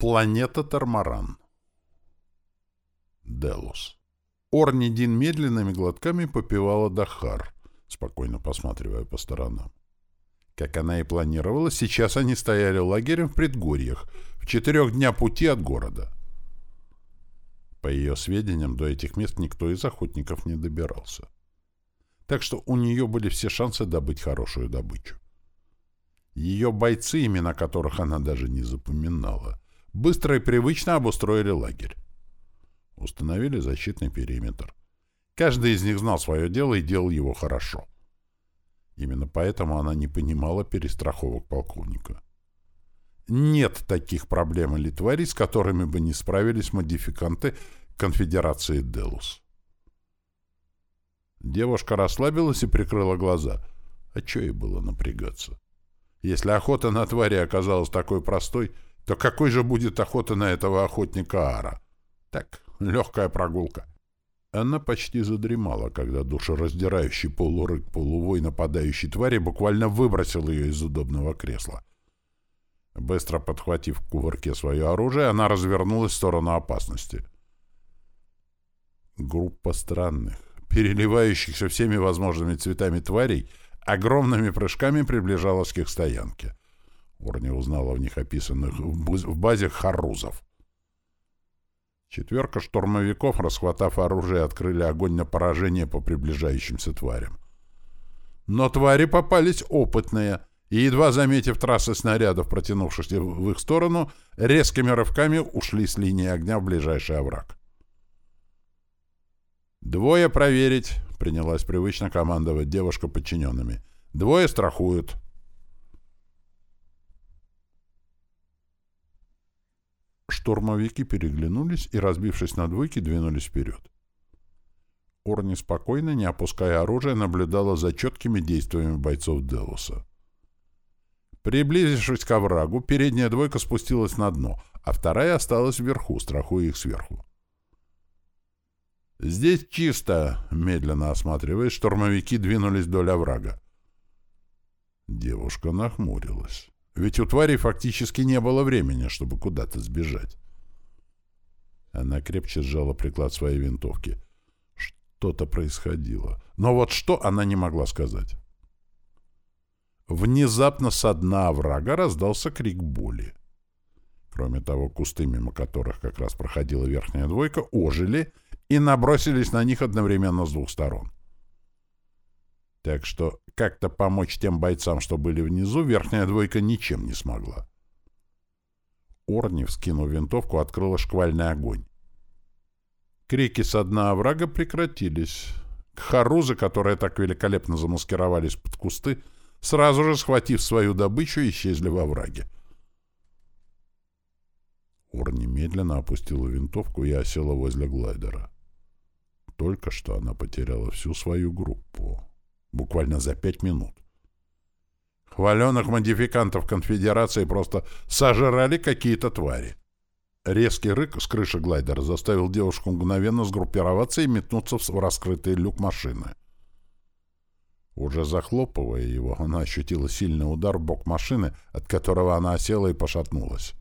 Планета Тормаран. Делос. Орнидин медленными глотками попивала Дахар, спокойно посматривая по сторонам. Как она и планировала, сейчас они стояли лагерем в предгорьях, в четырех дня пути от города. По ее сведениям, до этих мест никто из охотников не добирался. Так что у нее были все шансы добыть хорошую добычу. Ее бойцы, имена которых она даже не запоминала, быстро и привычно обустроили лагерь. Установили защитный периметр. Каждый из них знал свое дело и делал его хорошо. Именно поэтому она не понимала перестраховок полковника. Нет таких проблем или тварей, с которыми бы не справились модификанты конфедерации Делус. Девушка расслабилась и прикрыла глаза. А что ей было напрягаться? Если охота на твари оказалась такой простой, то какой же будет охота на этого охотника Ара? Так, легкая прогулка. Она почти задремала, когда душераздирающий полурык полувой нападающей твари буквально выбросил ее из удобного кресла. Быстро подхватив в кувырке свое оружие, она развернулась в сторону опасности. Группа странных, переливающихся всеми возможными цветами тварей, огромными прыжками приближалась к их стоянке. Орни узнала в них описанных в базе харузов. Четверка штурмовиков, расхватав оружие, открыли огонь на поражение по приближающимся тварям. Но твари попались опытные, и, едва заметив трассы снарядов, протянувшихся в их сторону, резкими рывками ушли с линии огня в ближайший овраг. «Двое проверить», — принялась привычно командовать девушка подчиненными. «Двое страхуют». Штурмовики переглянулись и, разбившись на двойки, двинулись вперед. Орни спокойно, не опуская оружия, наблюдала за четкими действиями бойцов Делуса. Приблизившись к оврагу, передняя двойка спустилась на дно, а вторая осталась вверху, страхуя их сверху. «Здесь чисто», — медленно осматриваясь, штурмовики двинулись вдоль оврага. Девушка нахмурилась. Ведь у тварей фактически не было времени, чтобы куда-то сбежать. Она крепче сжала приклад своей винтовки. Что-то происходило. Но вот что она не могла сказать. Внезапно со дна врага раздался крик боли. Кроме того, кусты, мимо которых как раз проходила верхняя двойка, ожили и набросились на них одновременно с двух сторон. Так что как-то помочь тем бойцам, что были внизу, верхняя двойка ничем не смогла. Орни, вскинув винтовку, открыла шквальный огонь. Крики со дна оврага прекратились. Харузы, которые так великолепно замаскировались под кусты, сразу же, схватив свою добычу, исчезли во враге. Орни медленно опустила винтовку и осела возле глайдера. Только что она потеряла всю свою группу буквально за пять минут. Хваленных модификантов конфедерации просто сожрали какие-то твари. Резкий рык с крыши глайдера заставил девушку мгновенно сгруппироваться и метнуться в раскрытый люк машины. Уже захлопывая его, она ощутила сильный удар в бок машины, от которого она осела и пошатнулась.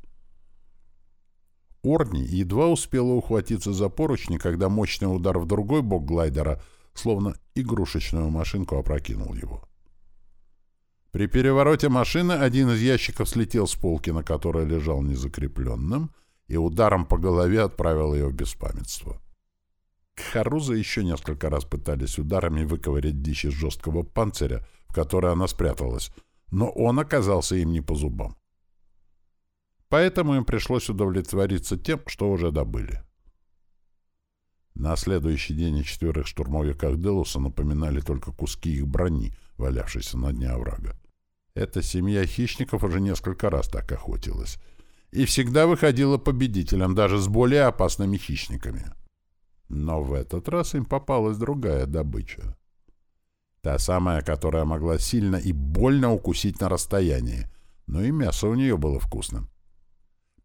Орни едва успела ухватиться за поручни, когда мощный удар в другой бок глайдера — словно игрушечную машинку опрокинул его. При перевороте машины один из ящиков слетел с полки, на которой лежал незакрепленным, и ударом по голове отправил ее в беспамятство. Харуза еще несколько раз пытались ударами выковырять дичь из жесткого панциря, в который она спряталась, но он оказался им не по зубам. Поэтому им пришлось удовлетвориться тем, что уже добыли. На следующий день четверых штурмовиках Делуса напоминали только куски их брони, валявшиеся на дне оврага. Эта семья хищников уже несколько раз так охотилась. И всегда выходила победителем, даже с более опасными хищниками. Но в этот раз им попалась другая добыча. Та самая, которая могла сильно и больно укусить на расстоянии, но и мясо у нее было вкусным.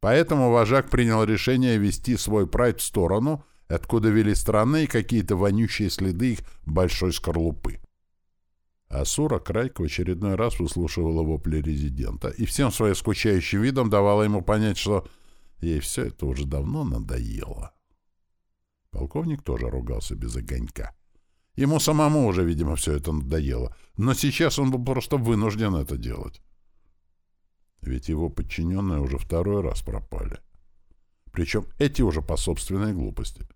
Поэтому вожак принял решение вести свой прайд в сторону — откуда вели странные какие-то вонючие следы их большой скорлупы. Асура Крайк в очередной раз выслушивала вопли резидента и всем своим скучающим видом давала ему понять, что Ей все это уже давно надоело. Полковник тоже ругался без огонька. Ему самому уже, видимо, все это надоело. Но сейчас он был просто вынужден это делать. Ведь его подчиненные уже второй раз пропали. Причем эти уже по собственной глупости.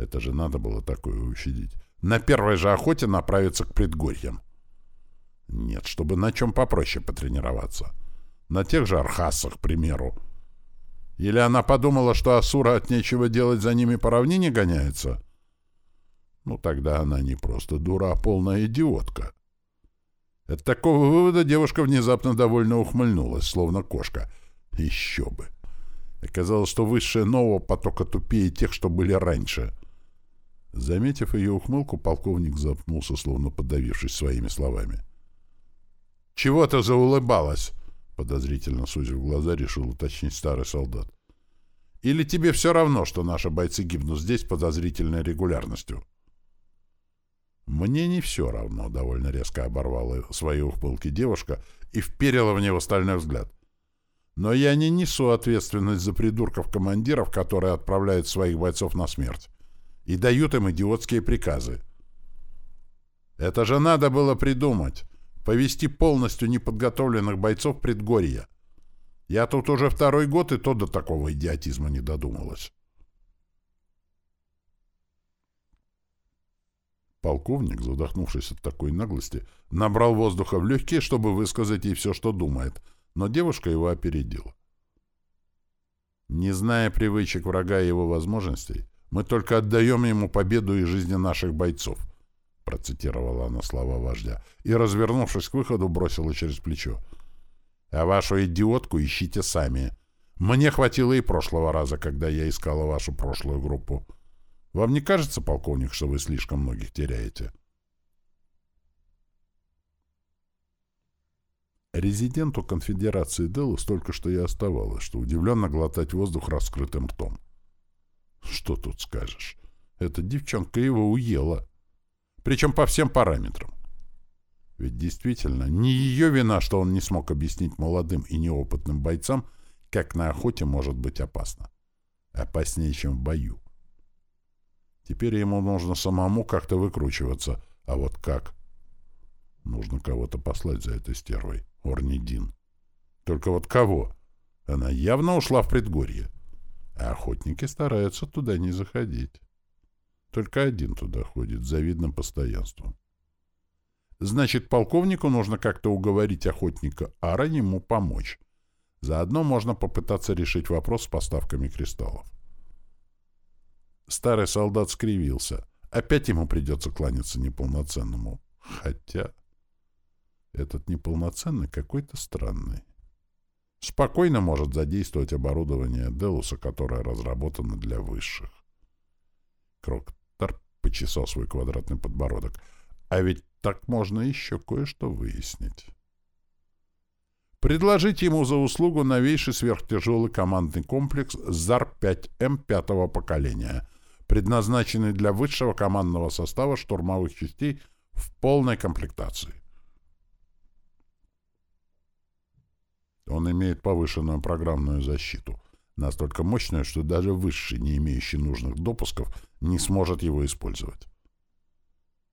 Это же надо было такое учредить. На первой же охоте направиться к предгорьям. Нет, чтобы на чем попроще потренироваться. На тех же архасах, к примеру. Или она подумала, что Асура от нечего делать за ними по равнине гоняется? Ну, тогда она не просто дура, а полная идиотка. От такого вывода девушка внезапно довольно ухмыльнулась, словно кошка. Еще бы. Оказалось, что высшее нового потока тупее тех, что были раньше. Заметив ее ухмылку, полковник запнулся, словно подавившись своими словами. «Чего ты заулыбалась?» Подозрительно сузив глаза, решил уточнить старый солдат. «Или тебе все равно, что наши бойцы гибнут здесь подозрительной регулярностью?» «Мне не все равно», — довольно резко оборвала свои ухмылки девушка и вперила в него стальной взгляд. «Но я не несу ответственность за придурков-командиров, которые отправляют своих бойцов на смерть и дают им идиотские приказы. Это же надо было придумать, повести полностью неподготовленных бойцов предгорья. Я тут уже второй год и то до такого идиотизма не додумалась». Полковник, задохнувшись от такой наглости, набрал воздуха в легкие, чтобы высказать ей все, что думает, но девушка его опередила. Не зная привычек врага и его возможностей, мы только отдаем ему победу и жизни наших бойцов, процитировала она слова вождя, и, развернувшись к выходу, бросила через плечо. А вашу идиотку ищите сами. Мне хватило и прошлого раза, когда я искала вашу прошлую группу. Вам не кажется, полковник, что вы слишком многих теряете? Резиденту конфедерации Делус только что и оставалось, что удивленно глотать воздух раскрытым ртом. Что тут скажешь? Эта девчонка его уела. Причем по всем параметрам. Ведь действительно, не ее вина, что он не смог объяснить молодым и неопытным бойцам, как на охоте может быть опасно. Опаснее, чем в бою. Теперь ему нужно самому как-то выкручиваться. А вот как? Нужно кого-то послать за этой стервой. Орнидин. Только вот кого? Она явно ушла в предгорье. А охотники стараются туда не заходить. Только один туда ходит, завидным постоянством. Значит, полковнику нужно как-то уговорить охотника Ара ему помочь. Заодно можно попытаться решить вопрос с поставками кристаллов. Старый солдат скривился. Опять ему придется кланяться неполноценному. Хотя... Этот неполноценный какой-то странный. Спокойно может задействовать оборудование Делуса, которое разработано для высших. Кроктор почесал свой квадратный подбородок. А ведь так можно еще кое-что выяснить. Предложить ему за услугу новейший сверхтяжелый командный комплекс ЗАР-5М пятого поколения — предназначенный для высшего командного состава штурмовых частей в полной комплектации. Он имеет повышенную программную защиту, настолько мощную, что даже высший, не имеющий нужных допусков, не сможет его использовать.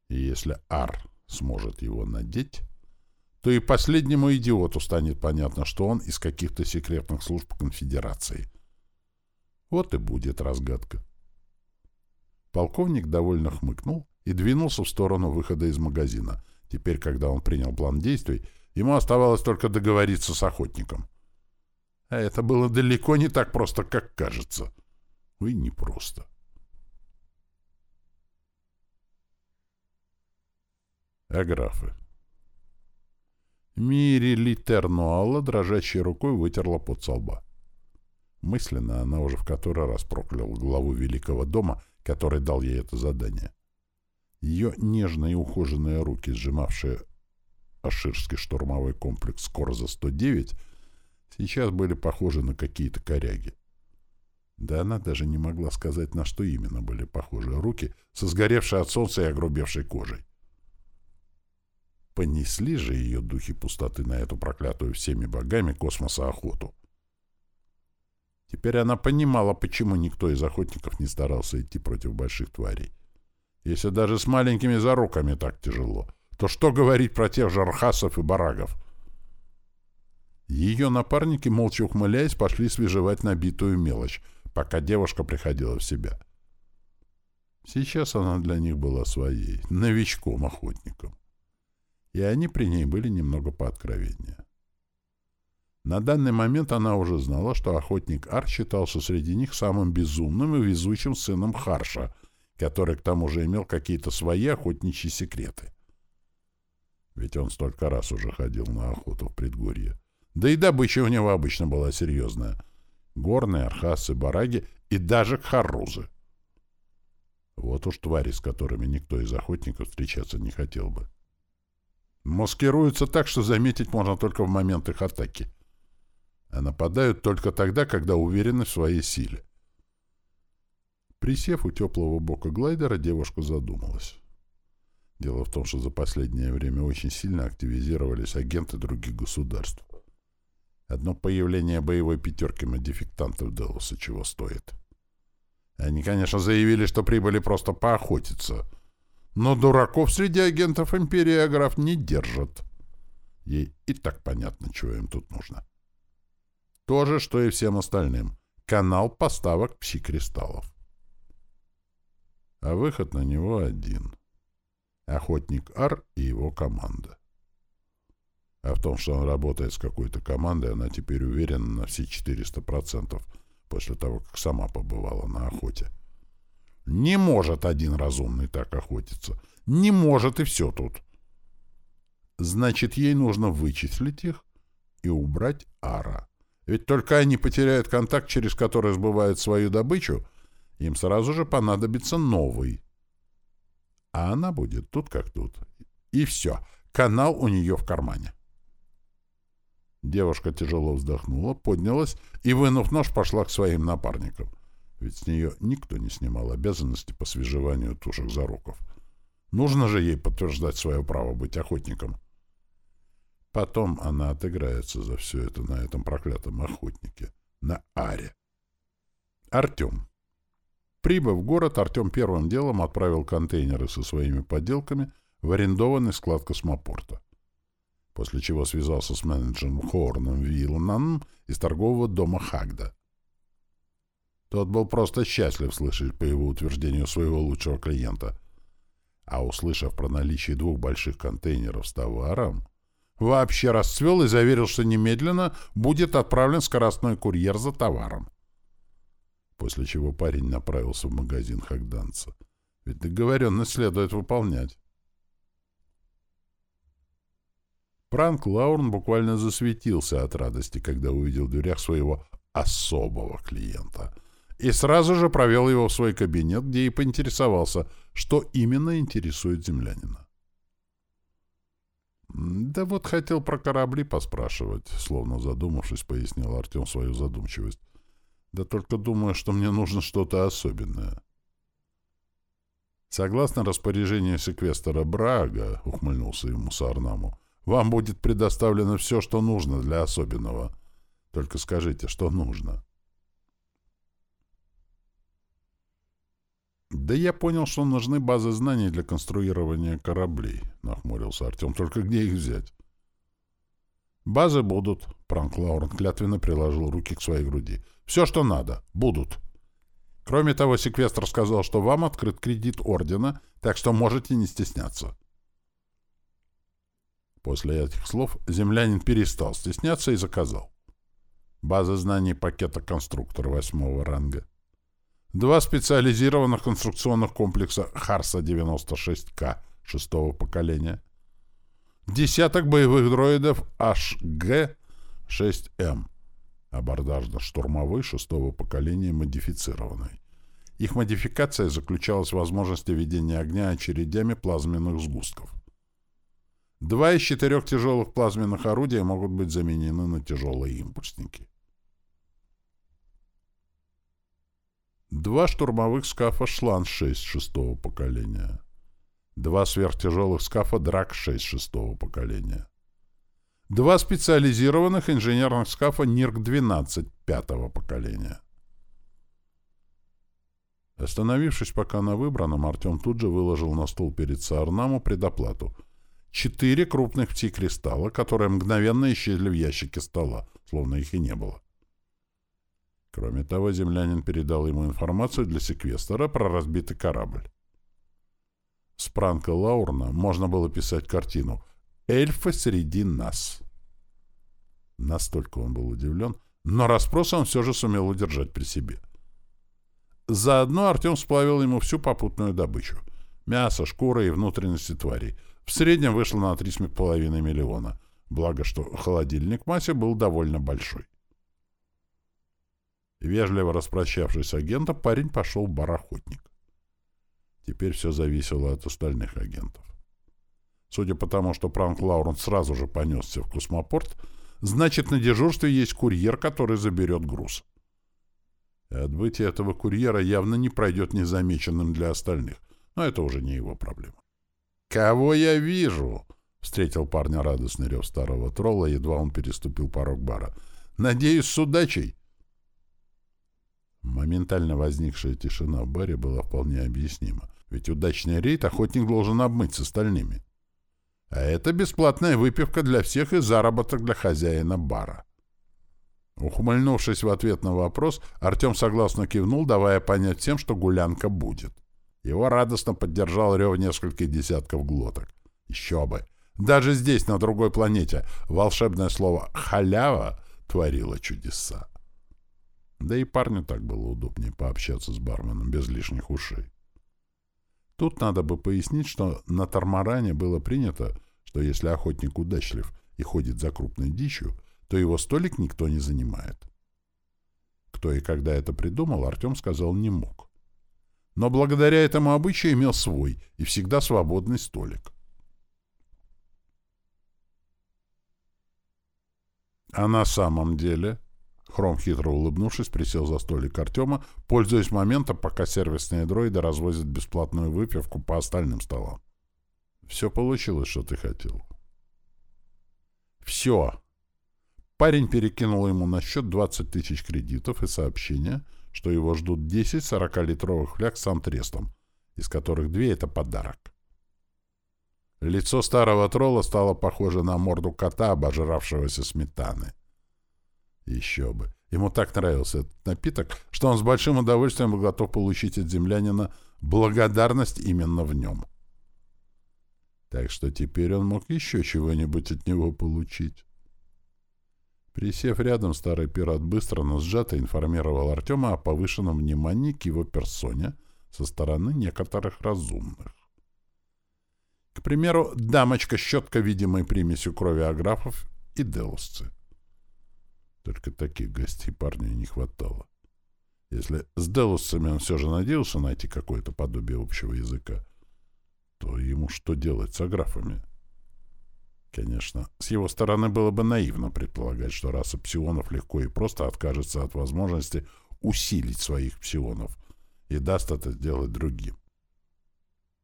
И если Ар сможет его надеть, то и последнему идиоту станет понятно, что он из каких-то секретных служб конфедерации. Вот и будет разгадка. Полковник довольно хмыкнул и двинулся в сторону выхода из магазина. Теперь, когда он принял план действий, ему оставалось только договориться с охотником. А это было далеко не так просто, как кажется. Ой, не просто. Аграфы. Мири Литернуала дрожащей рукой вытерла под со лба. Мысленно она уже в который раз прокляла главу Великого дома который дал ей это задание. Ее нежные и ухоженные руки, сжимавшие Аширский штурмовой комплекс Корза-109, сейчас были похожи на какие-то коряги. Да она даже не могла сказать, на что именно были похожи руки со сгоревшей от солнца и огрубевшей кожей. Понесли же ее духи пустоты на эту проклятую всеми богами космоса охоту. Теперь она понимала, почему никто из охотников не старался идти против больших тварей. Если даже с маленькими заруками так тяжело, то что говорить про тех же архасов и барагов? Ее напарники, молча ухмыляясь, пошли свежевать набитую мелочь, пока девушка приходила в себя. Сейчас она для них была своей, новичком-охотником. И они при ней были немного пооткровеннее. На данный момент она уже знала, что охотник Ар считался среди них самым безумным и везучим сыном Харша, который к тому же имел какие-то свои охотничьи секреты. Ведь он столько раз уже ходил на охоту в предгорье. Да и добыча у него обычно была серьезная. Горные, архасы, бараги и даже кхаррузы. Вот уж твари, с которыми никто из охотников встречаться не хотел бы. Маскируются так, что заметить можно только в момент их атаки. А нападают только тогда, когда уверены в своей силе. Присев у теплого бока глайдера, девушка задумалась. Дело в том, что за последнее время очень сильно активизировались агенты других государств. Одно появление боевой пятерки модификтантов Делоса чего стоит. Они, конечно, заявили, что прибыли просто поохотиться. Но дураков среди агентов Империи Аграф не держат. Ей и так понятно, чего им тут нужно. То же, что и всем остальным. Канал поставок пси-кристаллов. А выход на него один. Охотник Ар и его команда. А в том, что он работает с какой-то командой, она теперь уверена на все 400%, после того, как сама побывала на охоте. Не может один разумный так охотиться. Не может, и все тут. Значит, ей нужно вычислить их и убрать Ара. Ведь только они потеряют контакт, через который сбывают свою добычу, им сразу же понадобится новый. А она будет тут как тут. И все. Канал у нее в кармане. Девушка тяжело вздохнула, поднялась и, вынув нож, пошла к своим напарникам. Ведь с нее никто не снимал обязанности по свежеванию тушек заруков. Нужно же ей подтверждать свое право быть охотником. Потом она отыграется за все это на этом проклятом охотнике. На Аре. Артем. Прибыв в город, Артем первым делом отправил контейнеры со своими подделками в арендованный склад космопорта после чего связался с менеджером Хорном Вилланом из торгового дома Хагда. Тот был просто счастлив слышать по его утверждению своего лучшего клиента. А услышав про наличие двух больших контейнеров с товаром, вообще расцвел и заверил, что немедленно будет отправлен скоростной курьер за товаром. После чего парень направился в магазин Хагданца. Ведь договоренность следует выполнять. Франк Лаурн буквально засветился от радости, когда увидел в дверях своего особого клиента. И сразу же провел его в свой кабинет, где и поинтересовался, что именно интересует землянина. «Да вот хотел про корабли поспрашивать», — словно задумавшись, пояснил Артем свою задумчивость. «Да только думаю, что мне нужно что-то особенное». «Согласно распоряжению секвестора Брага», — ухмыльнулся ему Сарнаму, — вам будет предоставлено все, что нужно для особенного. Только скажите, что нужно. «Да я понял, что нужны базы знаний для конструирования кораблей», — нахмурился Артем. «Только где их взять?» «Базы будут», — Пранк Лаурен клятвенно приложил руки к своей груди. «Все, что надо. Будут. Кроме того, секвестр сказал, что вам открыт кредит Ордена, так что можете не стесняться». После этих слов землянин перестал стесняться и заказал. База знаний пакета конструктора восьмого ранга. Два специализированных конструкционных комплекса Харса-96К шестого поколения. Десяток боевых дроидов HG-6M. Абордажно-штурмовой шестого поколения модифицированный. Их модификация заключалась в возможности ведения огня очередями плазменных сгустков. Два из четырех тяжелых плазменных орудий могут быть заменены на тяжелые импульсники. Два штурмовых скафа «Шланг-6» шестого поколения. Два сверхтяжелых скафа «Драк-6» шестого поколения. Два специализированных инженерных скафа НИРК-12 пятого поколения. Остановившись пока на выбранном, Артем тут же выложил на стол перед Саарнаму предоплату. Четыре крупных пси-кристалла, которые мгновенно исчезли в ящике стола, словно их и не было. Кроме того, землянин передал ему информацию для секвестора про разбитый корабль. С пранка Лаурна можно было писать картину «Эльфы среди нас». Настолько он был удивлен, но расспрос он все же сумел удержать при себе. Заодно Артем сплавил ему всю попутную добычу. Мясо, шкура и внутренности тварей. В среднем вышло на 3,5 миллиона. Благо, что холодильник Маси был довольно большой. Вежливо распрощавшись с агентом, парень пошел в бар «Охотник». Теперь все зависело от остальных агентов. Судя по тому, что Пранк Лауренс сразу же понесся в космопорт, значит, на дежурстве есть курьер, который заберет груз. И отбытие этого курьера явно не пройдет незамеченным для остальных, но это уже не его проблема. «Кого я вижу?» — встретил парня радостный рев старого тролла, едва он переступил порог бара. «Надеюсь, с удачей!» Моментально возникшая тишина в баре была вполне объяснима, ведь удачный рейд охотник должен обмыть с остальными. А это бесплатная выпивка для всех и заработок для хозяина бара. Ухмыльнувшись в ответ на вопрос, Артем согласно кивнул, давая понять всем, что гулянка будет. Его радостно поддержал рев нескольких десятков глоток. Еще бы! Даже здесь, на другой планете, волшебное слово «халява» творило чудеса. Да и парню так было удобнее пообщаться с барменом без лишних ушей. Тут надо бы пояснить, что на Тормаране было принято, что если охотник удачлив и ходит за крупной дичью, то его столик никто не занимает. Кто и когда это придумал, Артем сказал не мог. Но благодаря этому обычаю имел свой и всегда свободный столик. А на самом деле... Хром, хитро улыбнувшись, присел за столик Артема, пользуясь моментом, пока сервисные дроиды развозят бесплатную выпивку по остальным столам. «Все получилось, что ты хотел». «Все!» Парень перекинул ему на счет 20 тысяч кредитов и сообщение, что его ждут 10 40-литровых фляг с антрестом, из которых две — это подарок. Лицо старого тролла стало похоже на морду кота, обожравшегося сметаны. Еще бы. Ему так нравился этот напиток, что он с большим удовольствием был готов получить от землянина благодарность именно в нем. Так что теперь он мог еще чего-нибудь от него получить. Присев рядом, старый пират быстро, но сжато информировал Артема о повышенном внимании к его персоне со стороны некоторых разумных. К примеру, дамочка щетка видимой примесью крови аграфов и делосцы. Только таких гостей парню не хватало. Если с делосцами он все же надеялся найти какое-то подобие общего языка, то ему что делать с аграфами? — Конечно, с его стороны было бы наивно предполагать, что раса псионов легко и просто откажется от возможности усилить своих псионов и даст это сделать другим.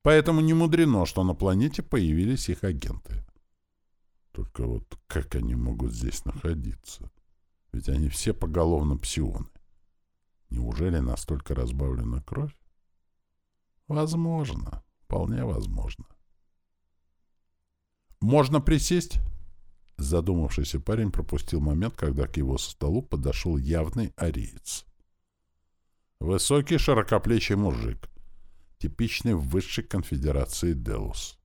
Поэтому не мудрено, что на планете появились их агенты. Только вот как они могут здесь находиться? Ведь они все поголовно псионы. Неужели настолько разбавлена кровь? Возможно, вполне возможно. «Можно присесть?» Задумавшийся парень пропустил момент, когда к его столу подошел явный ариец. Высокий, широкоплечий мужик, типичный в высшей конфедерации Делус.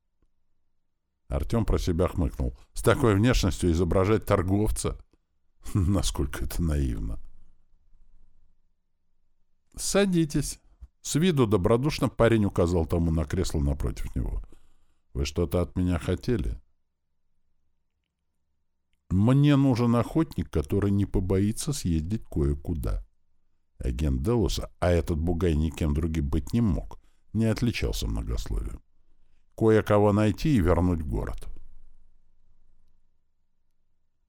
Артем про себя хмыкнул. С такой внешностью изображать торговца? Насколько это наивно. «Садитесь». С виду добродушно парень указал тому на кресло напротив него. «Вы что-то от меня хотели?» Мне нужен охотник, который не побоится съездить кое-куда. Агент Делуса, а этот бугай никем другим быть не мог, не отличался многословием. Кое-кого найти и вернуть в город.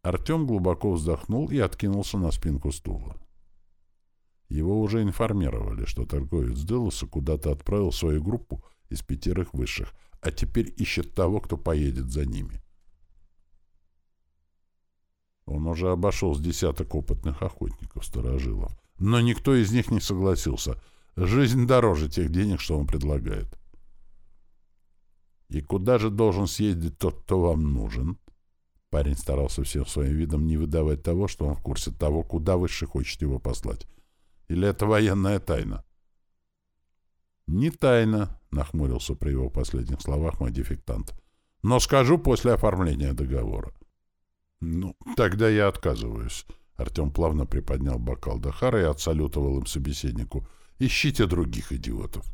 Артем глубоко вздохнул и откинулся на спинку стула. Его уже информировали, что торговец Делуса куда-то отправил свою группу из пятерых высших, а теперь ищет того, кто поедет за ними. — Он уже обошел с десяток опытных охотников-старожилов, но никто из них не согласился. Жизнь дороже тех денег, что он предлагает. И куда же должен съездить тот, кто вам нужен? Парень старался всем своим видом не выдавать того, что он в курсе того, куда выше хочет его послать. Или это военная тайна? «Не тайна», — нахмурился при его последних словах модификтант. «Но скажу после оформления договора». «Ну, тогда я отказываюсь». Артем плавно приподнял бокал Дахара и отсалютовал им собеседнику. «Ищите других идиотов».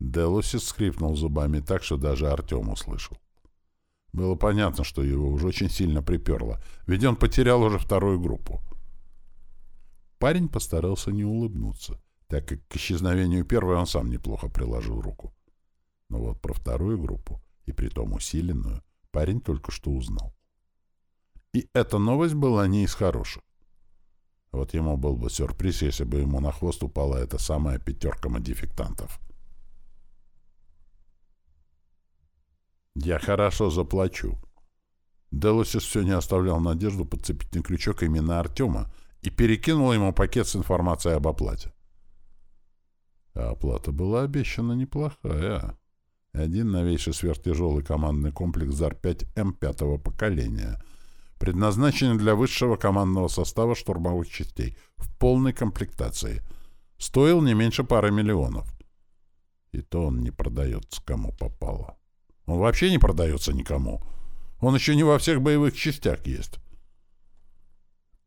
Делосис скрипнул зубами так, что даже Артем услышал. Было понятно, что его уже очень сильно приперло, ведь он потерял уже вторую группу. Парень постарался не улыбнуться так как к исчезновению первой он сам неплохо приложил руку. Но вот про вторую группу, и притом усиленную, парень только что узнал. И эта новость была не из хороших. Вот ему был бы сюрприз, если бы ему на хвост упала эта самая пятерка модификтантов. «Я хорошо заплачу». Делосис все не оставлял надежду подцепить на крючок именно Артема и перекинул ему пакет с информацией об оплате. А оплата была обещана неплохая. Один новейший сверхтяжелый командный комплекс ЗАР-5М пятого поколения, предназначенный для высшего командного состава штурмовых частей в полной комплектации, стоил не меньше пары миллионов. И то он не продается кому попало. Он вообще не продается никому. Он еще не во всех боевых частях есть.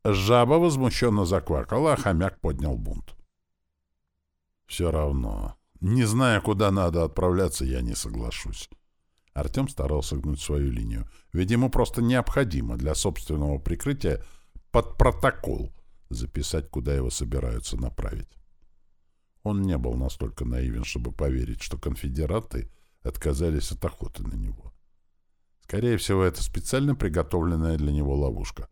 Жаба возмущенно заквакала, а хомяк поднял бунт. Все равно. Не зная, куда надо отправляться, я не соглашусь. Артем старался гнуть свою линию, ведь ему просто необходимо для собственного прикрытия под протокол записать, куда его собираются направить. Он не был настолько наивен, чтобы поверить, что конфедераты отказались от охоты на него. Скорее всего, это специально приготовленная для него ловушка.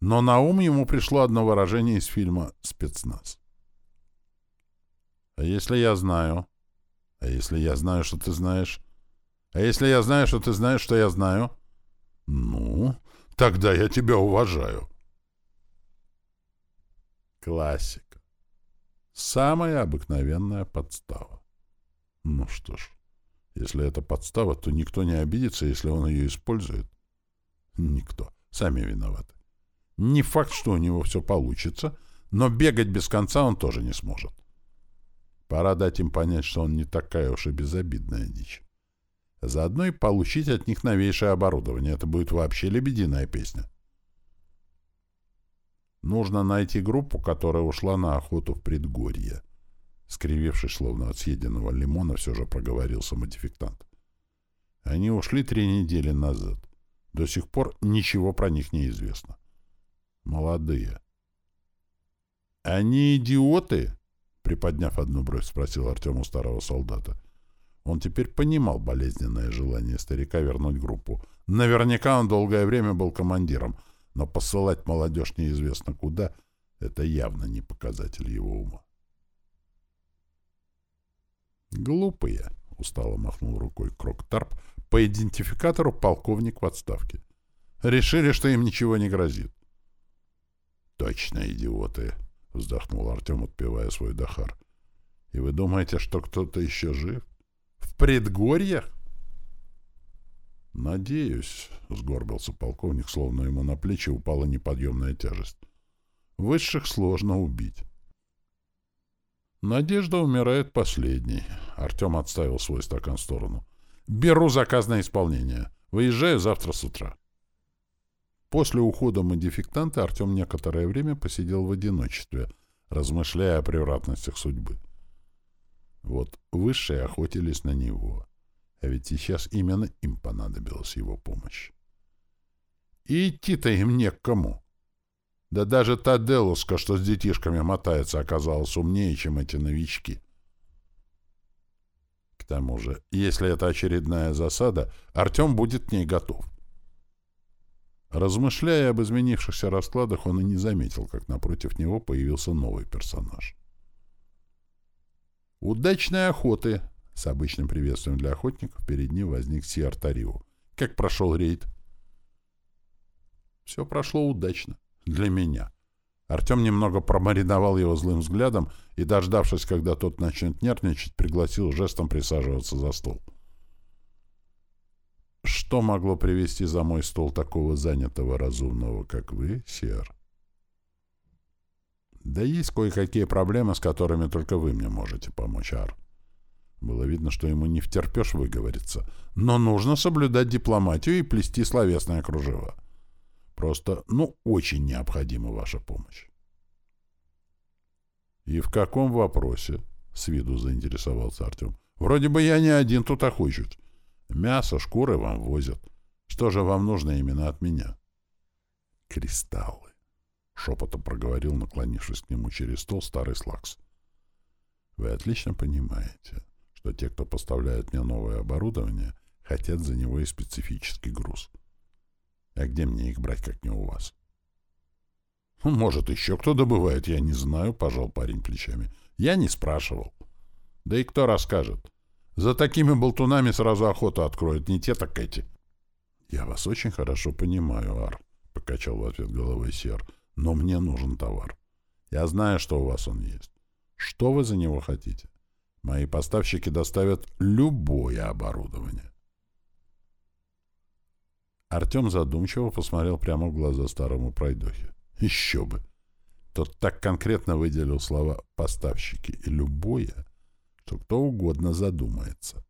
Но на ум ему пришло одно выражение из фильма «Спецназ». А если я знаю? А если я знаю, что ты знаешь? А если я знаю, что ты знаешь, что я знаю? Ну, тогда я тебя уважаю. Классика. Самая обыкновенная подстава. Ну что ж, если это подстава, то никто не обидится, если он ее использует. Никто. Сами виноваты. Не факт, что у него все получится, но бегать без конца он тоже не сможет. Пора дать им понять, что он не такая уж и безобидная дичь. Заодно и получить от них новейшее оборудование. Это будет вообще лебединая песня. Нужно найти группу, которая ушла на охоту в предгорье. Скривившись, словно от съеденного лимона, все же проговорился модификтант. Они ушли три недели назад. До сих пор ничего про них не известно. Молодые. Они идиоты? Приподняв одну бровь, спросил Артем у старого солдата. Он теперь понимал болезненное желание старика вернуть группу. Наверняка он долгое время был командиром, но посылать молодежь неизвестно куда — это явно не показатель его ума. «Глупые», — устало махнул рукой Кроктарп, по идентификатору полковник в отставке. «Решили, что им ничего не грозит». «Точно идиоты», — вздохнул Артем, отпивая свой Дахар. — И вы думаете, что кто-то еще жив? В предгорьях? — Надеюсь, — сгорбился полковник, словно ему на плечи упала неподъемная тяжесть. — Высших сложно убить. Надежда умирает последней. Артем отставил свой стакан в сторону. «Беру заказ на исполнение. Выезжаю завтра с утра». После ухода модификтанта Артем некоторое время посидел в одиночестве, размышляя о превратностях судьбы. Вот высшие охотились на него, а ведь сейчас именно им понадобилась его помощь. И идти-то им не к кому. Да даже та Делуска, что с детишками мотается, оказалась умнее, чем эти новички. К тому же, если это очередная засада, Артем будет к ней готов. Размышляя об изменившихся раскладах, он и не заметил, как напротив него появился новый персонаж. «Удачной охоты!» С обычным приветствием для охотников перед ним возник Сиар Тарио. «Как прошел рейд?» Все прошло удачно. Для меня. Артем немного промариновал его злым взглядом и, дождавшись, когда тот начнет нервничать, пригласил жестом присаживаться за стол. «Что могло привести за мой стол такого занятого разумного, как вы, сер?» «Да есть кое-какие проблемы, с которыми только вы мне можете помочь, Ар». Было видно, что ему не втерпешь выговориться. Но нужно соблюдать дипломатию и плести словесное кружево. Просто, ну, очень необходима ваша помощь. «И в каком вопросе?» — с виду заинтересовался Артем. «Вроде бы я не один тут охочусь. Мясо, шкуры вам возят. Что же вам нужно именно от меня?» «Кристаллы», — шепотом проговорил, наклонившись к нему через стол старый слакс. «Вы отлично понимаете, что те, кто поставляет мне новое оборудование, хотят за него и специфический груз. А где мне их брать, как не у вас? Может, еще кто добывает, я не знаю, пожал парень плечами. Я не спрашивал. Да и кто расскажет? За такими болтунами сразу охоту откроют, не те, так эти. Я вас очень хорошо понимаю, Ар, покачал в ответ головой Сер, но мне нужен товар. Я знаю, что у вас он есть. Что вы за него хотите? Мои поставщики доставят любое оборудование. Артем задумчиво посмотрел прямо в глаза старому пройдохе. Еще бы! Тот так конкретно выделил слова «поставщики» и «любое», что кто угодно задумается.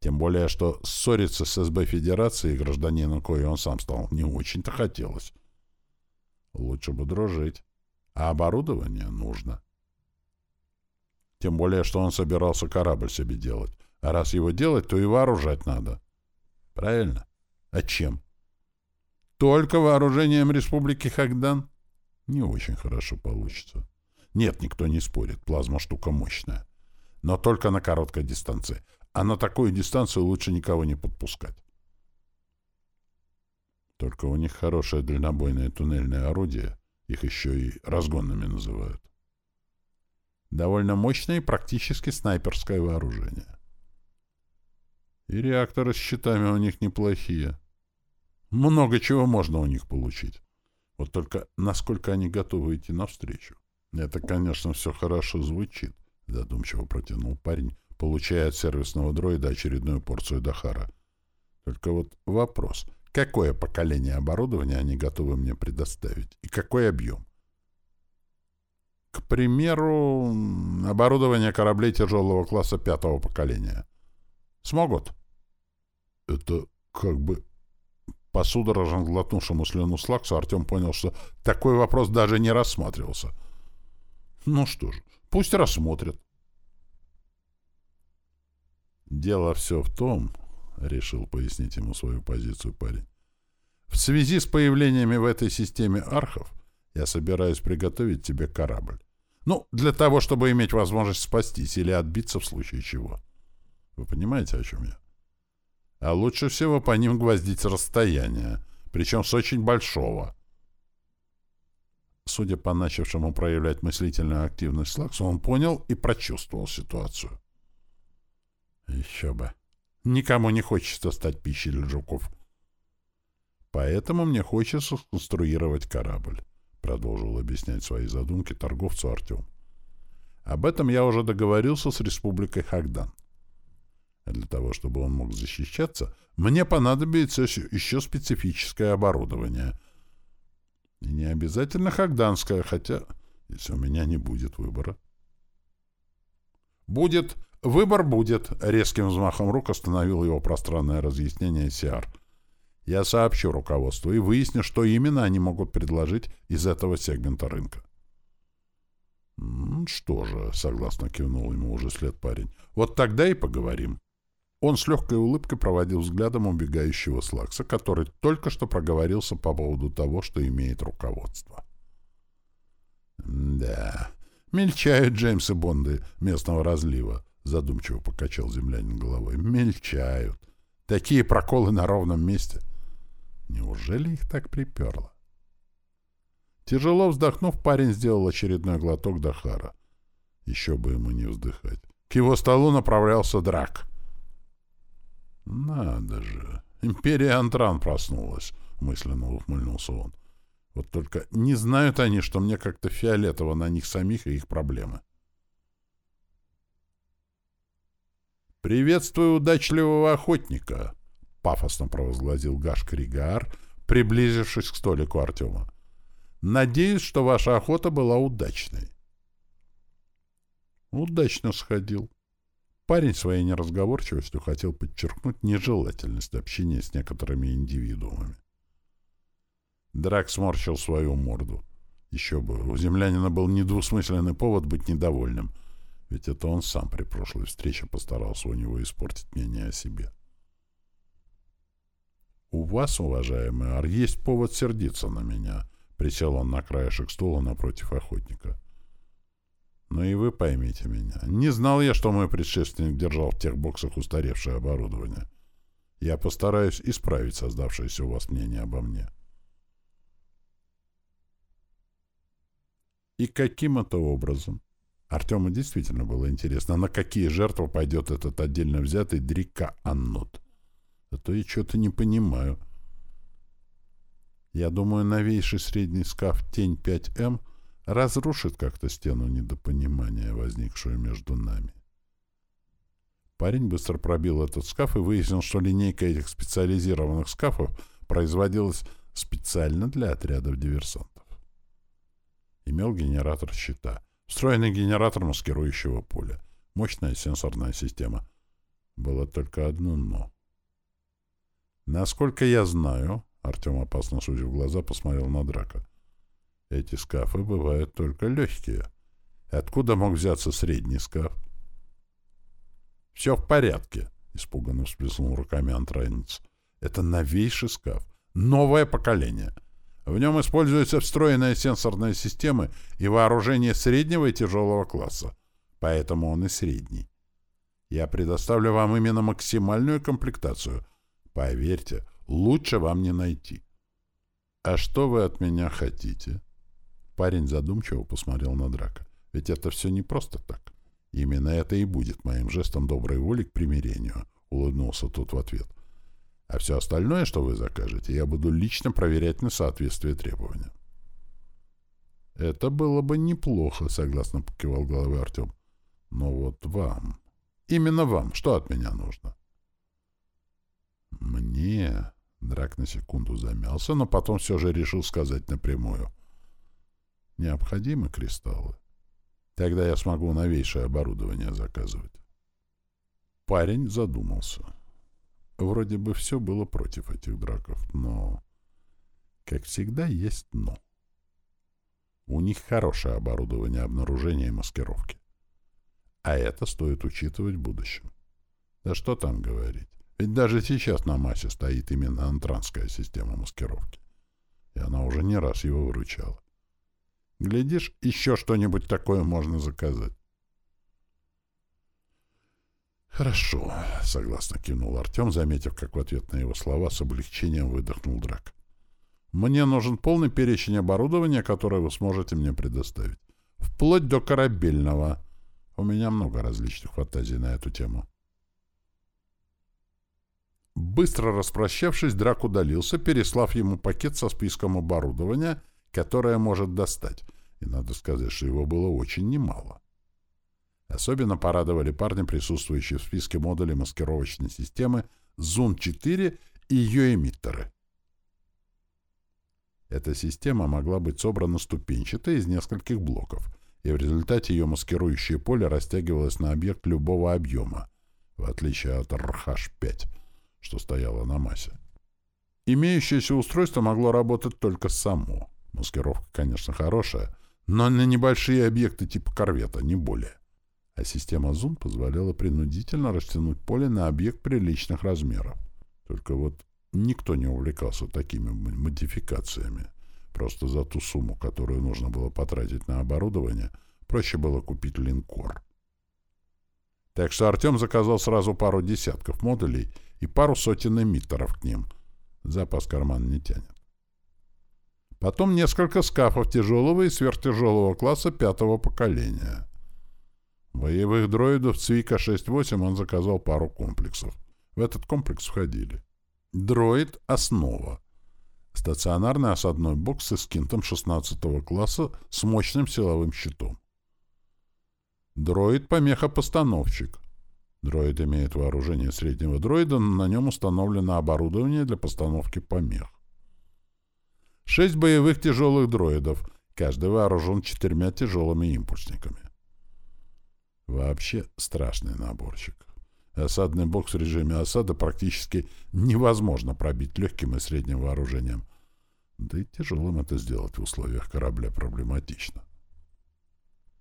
Тем более, что ссориться с СБ Федерации и гражданину, кое он сам стал, не очень-то хотелось. Лучше бы дружить. А оборудование нужно. Тем более, что он собирался корабль себе делать. А раз его делать, то и вооружать надо. Правильно? А чем? Только вооружением Республики Хагдан? Не очень хорошо получится. Нет, никто не спорит. Плазма штука мощная. Но только на короткой дистанции. А на такую дистанцию лучше никого не подпускать. Только у них хорошее дальнобойное туннельное орудие. Их еще и разгонными называют. Довольно мощное и практически снайперское вооружение. И реакторы с щитами у них неплохие. Много чего можно у них получить. Вот только насколько они готовы идти навстречу? Это, конечно, все хорошо звучит, задумчиво протянул парень, получая от сервисного дроида очередную порцию Дахара. Только вот вопрос, какое поколение оборудования они готовы мне предоставить и какой объем? К примеру, оборудование кораблей тяжелого класса пятого поколения. Смогут? Это как бы... По судорожно глотнувшему слюну Слаксу Артем понял, что такой вопрос даже не рассматривался. Ну что ж, пусть рассмотрят. Дело все в том, — решил пояснить ему свою позицию парень, — в связи с появлениями в этой системе архов я собираюсь приготовить тебе корабль. Ну, для того, чтобы иметь возможность спастись или отбиться в случае чего. Вы понимаете, о чем я? А лучше всего по ним гвоздить расстояние, причем с очень большого. Судя по начавшему проявлять мыслительную активность Лаксу, он понял и прочувствовал ситуацию. Еще бы. Никому не хочется стать пищей для жуков. Поэтому мне хочется сконструировать корабль продолжил объяснять свои задумки торговцу Артем. Об этом я уже договорился с республикой Хагдан. Для того, чтобы он мог защищаться, мне понадобится еще специфическое оборудование. И не обязательно хагданское, хотя, если у меня не будет выбора. «Будет! Выбор будет!» — резким взмахом рук остановил его пространное разъяснение Сиар — я сообщу руководству и выясню, что именно они могут предложить из этого сегмента рынка. «Что же», — согласно кивнул ему уже след парень, — «вот тогда и поговорим». Он с легкой улыбкой проводил взглядом убегающего Слакса, который только что проговорился по поводу того, что имеет руководство. «Да, мельчают Джеймсы Бонды местного разлива», — задумчиво покачал землянин головой. «Мельчают. Такие проколы на ровном месте». Неужели их так приперло? Тяжело вздохнув, парень сделал очередной глоток Дахара. Еще бы ему не вздыхать. К его столу направлялся драк. Надо же. Империя Антран проснулась, мысленно ухмыльнулся он. Вот только не знают они, что мне как-то фиолетово на них самих и их проблемы. «Приветствую удачливого охотника!» — пафосно провозгласил Гаш Кригар, приблизившись к столику Артема. «Надеюсь, что ваша охота была удачной». «Удачно сходил», Парень своей неразговорчивостью хотел подчеркнуть нежелательность общения с некоторыми индивидуумами. Драк сморщил свою морду. Еще бы, у землянина был недвусмысленный повод быть недовольным, ведь это он сам при прошлой встрече постарался у него испортить мнение о себе. «У вас, уважаемый Ар, есть повод сердиться на меня», — присел он на краешек стула напротив охотника. Но и вы поймите меня. Не знал я, что мой предшественник держал в тех боксах устаревшее оборудование. Я постараюсь исправить создавшееся у вас мнение обо мне. И каким это образом? Артему действительно было интересно, на какие жертвы пойдет этот отдельно взятый Дрика Аннут. А то я что-то не понимаю. Я думаю, новейший средний скаф Тень 5М — разрушит как-то стену недопонимания, возникшую между нами. Парень быстро пробил этот скаф и выяснил, что линейка этих специализированных скафов производилась специально для отрядов диверсантов. Имел генератор щита, встроенный генератор маскирующего поля, мощная сенсорная система. Было только одно «но». Насколько я знаю, Артем опасно сузив глаза, посмотрел на Драка. Эти скафы бывают только легкие. Откуда мог взяться средний скаф? «Все в порядке», — испуганно всплеснул руками антранец. «Это новейший скаф. Новое поколение. В нем используется встроенная сенсорная система и вооружение среднего и тяжелого класса. Поэтому он и средний. Я предоставлю вам именно максимальную комплектацию. Поверьте, лучше вам не найти. А что вы от меня хотите?» Парень задумчиво посмотрел на Драка. Ведь это все не просто так. Именно это и будет моим жестом доброй воли к примирению, улыбнулся тот в ответ. А все остальное, что вы закажете, я буду лично проверять на соответствие требованиям. Это было бы неплохо, согласно покивал головой Артем. Но вот вам, именно вам, что от меня нужно? Мне... Драк на секунду замялся, но потом все же решил сказать напрямую — Необходимы кристаллы. Тогда я смогу новейшее оборудование заказывать. Парень задумался. Вроде бы все было против этих драков, но... Как всегда, есть «но». У них хорошее оборудование обнаружения и маскировки. А это стоит учитывать в будущем. Да что там говорить. Ведь даже сейчас на массе стоит именно антранская система маскировки. И она уже не раз его выручала. Глядишь, еще что-нибудь такое можно заказать. «Хорошо», — согласно кивнул Артем, заметив, как в ответ на его слова с облегчением выдохнул Драк. «Мне нужен полный перечень оборудования, которое вы сможете мне предоставить. Вплоть до корабельного. У меня много различных фантазий на эту тему». Быстро распрощавшись, Драк удалился, переслав ему пакет со списком оборудования — которое может достать, и надо сказать, что его было очень немало. Особенно порадовали парни, присутствующие в списке модулей маскировочной системы Зун-4 и ее эмиттеры. Эта система могла быть собрана ступенчатой из нескольких блоков, и в результате ее маскирующее поле растягивалось на объект любого объема, в отличие от RH-5, что стояло на массе. Имеющееся устройство могло работать только само — Маскировка, конечно, хорошая, но на небольшие объекты типа корвета, не более. А система Zoom позволяла принудительно растянуть поле на объект приличных размеров. Только вот никто не увлекался такими модификациями. Просто за ту сумму, которую нужно было потратить на оборудование, проще было купить линкор. Так что Артем заказал сразу пару десятков модулей и пару сотен эмиттеров к ним. Запас карман не тянет. Потом несколько скафов тяжелого и сверхтяжелого класса пятого поколения. Боевых дроидов Цвика 6-8 он заказал пару комплексов. В этот комплекс входили Дроид — основа. Стационарный осадной бокс с искинтом 16 класса с мощным силовым щитом. Дроид — помеха-постановщик. Дроид имеет вооружение среднего дроида, но на нем установлено оборудование для постановки помех. Шесть боевых тяжелых дроидов, каждый вооружен четырьмя тяжелыми импульсниками. Вообще страшный наборчик. Осадный бокс в режиме осады практически невозможно пробить легким и средним вооружением. Да и тяжелым это сделать в условиях корабля проблематично.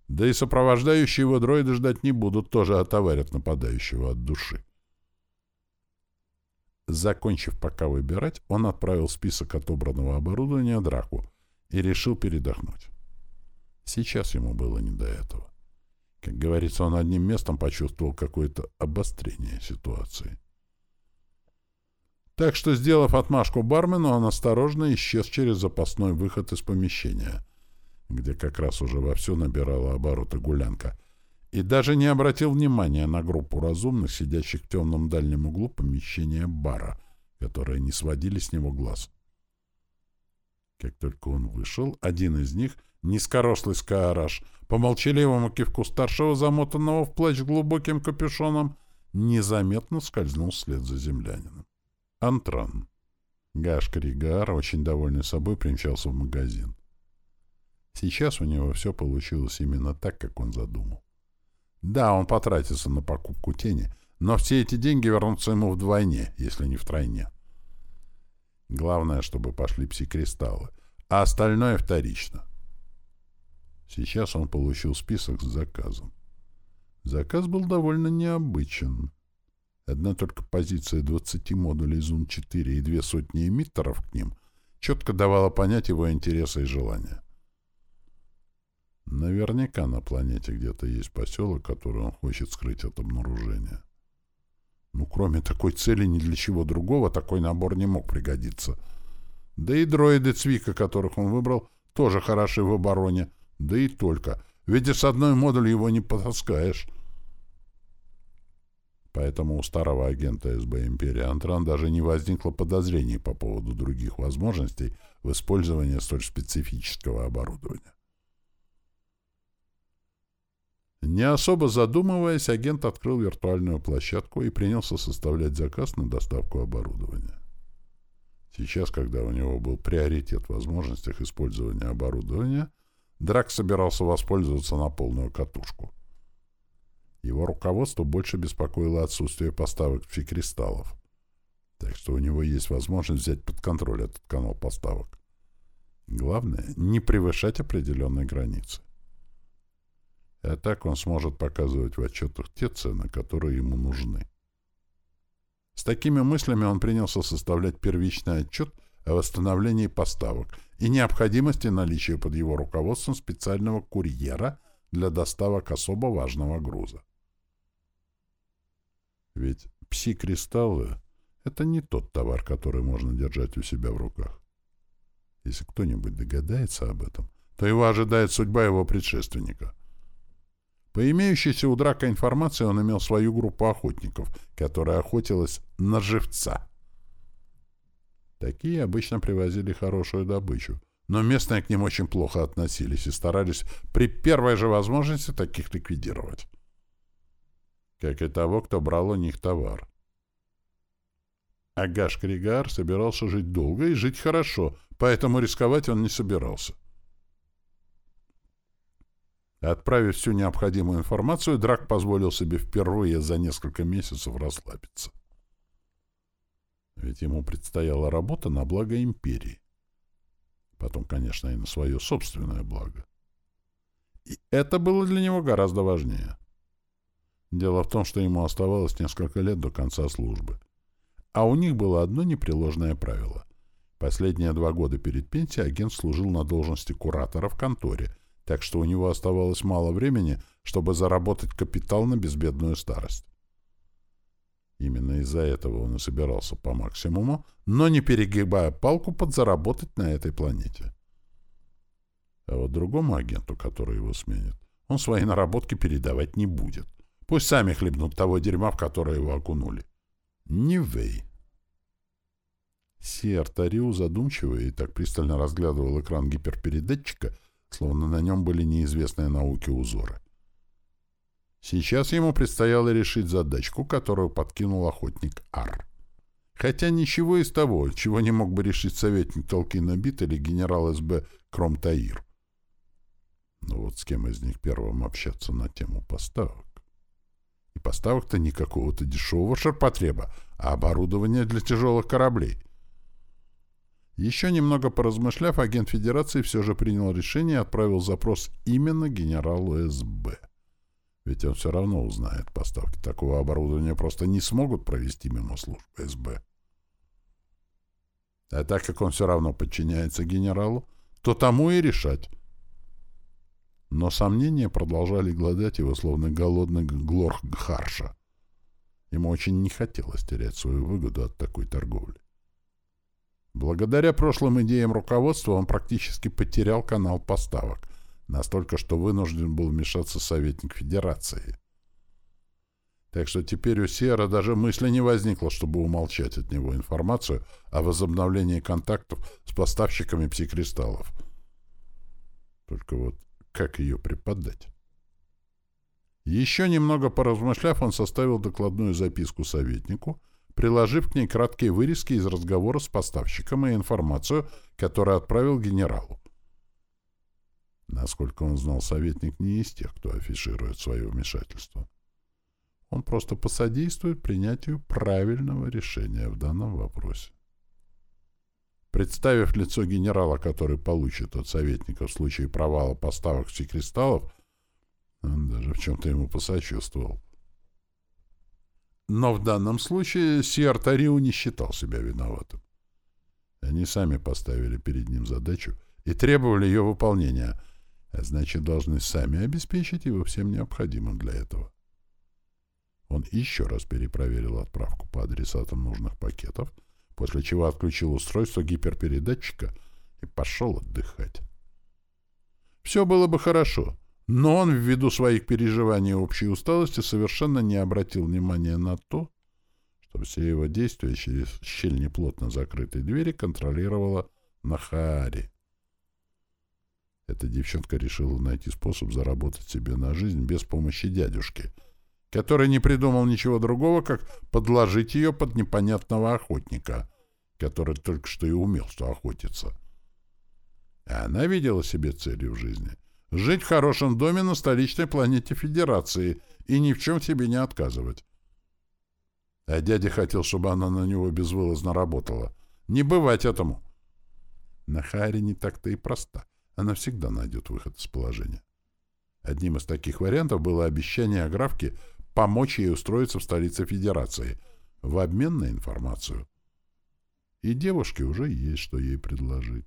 Да и сопровождающие его дроиды ждать не будут, тоже отоварят нападающего от души. Закончив пока выбирать, он отправил список отобранного оборудования Драку и решил передохнуть. Сейчас ему было не до этого. Как говорится, он одним местом почувствовал какое-то обострение ситуации. Так что, сделав отмашку бармену, он осторожно исчез через запасной выход из помещения, где как раз уже вовсю набирала обороты гулянка, и даже не обратил внимания на группу разумных, сидящих в темном дальнем углу помещения бара, которые не сводили с него глаз. Как только он вышел, один из них, низкорослый скаараш, по молчаливому кивку старшего, замотанного в плащ глубоким капюшоном, незаметно скользнул вслед за землянином. Антран. Гаш Кригар, очень довольный собой, примчался в магазин. Сейчас у него все получилось именно так, как он задумал. Да, он потратится на покупку тени, но все эти деньги вернутся ему вдвойне, если не втройне. Главное, чтобы пошли пси-кристаллы, а остальное вторично. Сейчас он получил список с заказом. Заказ был довольно необычен. Одна только позиция 20 модулей Зун-4 и две сотни эмиттеров к ним четко давала понять его интересы и желания. Наверняка на планете где-то есть поселок, который он хочет скрыть от обнаружения. Ну, кроме такой цели, ни для чего другого такой набор не мог пригодиться. Да и дроиды Цвика, которых он выбрал, тоже хороши в обороне — да и только. Ведь и с одной модуль его не потаскаешь. Поэтому у старого агента СБ «Империи» Антран даже не возникло подозрений по поводу других возможностей в использовании столь специфического оборудования. Не особо задумываясь, агент открыл виртуальную площадку и принялся составлять заказ на доставку оборудования. Сейчас, когда у него был приоритет в возможностях использования оборудования – Драк собирался воспользоваться на полную катушку. Его руководство больше беспокоило отсутствие поставок фикристаллов. Так что у него есть возможность взять под контроль этот канал поставок. Главное — не превышать определенной границы. А так он сможет показывать в отчетах те цены, которые ему нужны. С такими мыслями он принялся составлять первичный отчет о восстановлении поставок и необходимости наличия под его руководством специального курьера для доставок особо важного груза. Ведь пси-кристаллы — это не тот товар, который можно держать у себя в руках. Если кто-нибудь догадается об этом, то его ожидает судьба его предшественника. По имеющейся у Драка информации он имел свою группу охотников, которая охотилась на живца — Такие обычно привозили хорошую добычу, но местные к ним очень плохо относились и старались при первой же возможности таких ликвидировать. Как и того, кто брал у них товар. Агаш Кригар собирался жить долго и жить хорошо, поэтому рисковать он не собирался. Отправив всю необходимую информацию, Драк позволил себе впервые за несколько месяцев расслабиться. Ведь ему предстояла работа на благо империи. Потом, конечно, и на свое собственное благо. И это было для него гораздо важнее. Дело в том, что ему оставалось несколько лет до конца службы. А у них было одно непреложное правило. Последние два года перед пенсией агент служил на должности куратора в конторе, так что у него оставалось мало времени, чтобы заработать капитал на безбедную старость. Именно из-за этого он и собирался по максимуму, но не перегибая палку подзаработать на этой планете. А вот другому агенту, который его сменит, он свои наработки передавать не будет. Пусть сами хлебнут того дерьма, в которое его окунули. Не Вэй. Сиар Тариу задумчиво и так пристально разглядывал экран гиперпередатчика, словно на нем были неизвестные науке узоры. Сейчас ему предстояло решить задачку, которую подкинул охотник Ар. Хотя ничего из того, чего не мог бы решить советник Толкина Бит или генерал СБ Кром Таир. Но вот с кем из них первым общаться на тему поставок? И поставок-то не какого-то дешевого ширпотреба, а оборудование для тяжелых кораблей. Еще немного поразмышляв, агент Федерации все же принял решение и отправил запрос именно генералу СБ. Ведь он все равно узнает, поставки такого оборудования просто не смогут провести мимо службы СБ. А так как он все равно подчиняется генералу, то тому и решать. Но сомнения продолжали гладать его, словно голодный глор Харша. Ему очень не хотелось терять свою выгоду от такой торговли. Благодаря прошлым идеям руководства он практически потерял канал поставок, настолько, что вынужден был вмешаться советник Федерации. Так что теперь у Сера даже мысли не возникло, чтобы умолчать от него информацию о возобновлении контактов с поставщиками псикристаллов. Только вот как ее преподать? Еще немного поразмышляв, он составил докладную записку советнику, приложив к ней краткие вырезки из разговора с поставщиком и информацию, которую отправил генералу. Насколько он знал, советник не из тех, кто афиширует свое вмешательство. Он просто посодействует принятию правильного решения в данном вопросе. Представив лицо генерала, который получит от советника в случае провала поставок кристаллов, он даже в чем-то ему посочувствовал. Но в данном случае Сиартариу не считал себя виноватым. Они сами поставили перед ним задачу и требовали ее выполнения, а значит, должны сами обеспечить его всем необходимым для этого. Он еще раз перепроверил отправку по адресатам нужных пакетов — после чего отключил устройство гиперпередатчика и пошел отдыхать. Все было бы хорошо, но он, ввиду своих переживаний и общей усталости, совершенно не обратил внимания на то, что все его действия через щель неплотно закрытой двери контролировала Нахаари. Эта девчонка решила найти способ заработать себе на жизнь без помощи дядюшки — который не придумал ничего другого, как подложить ее под непонятного охотника, который только что и умел что охотиться. А она видела себе целью в жизни — жить в хорошем доме на столичной планете Федерации и ни в чем себе не отказывать. А дядя хотел, чтобы она на него безвылазно работала. Не бывать этому. На Харе не так-то и проста. Она всегда найдет выход из положения. Одним из таких вариантов было обещание Аграфке помочь ей устроиться в столице Федерации в обмен на информацию. И девушке уже есть что ей предложить.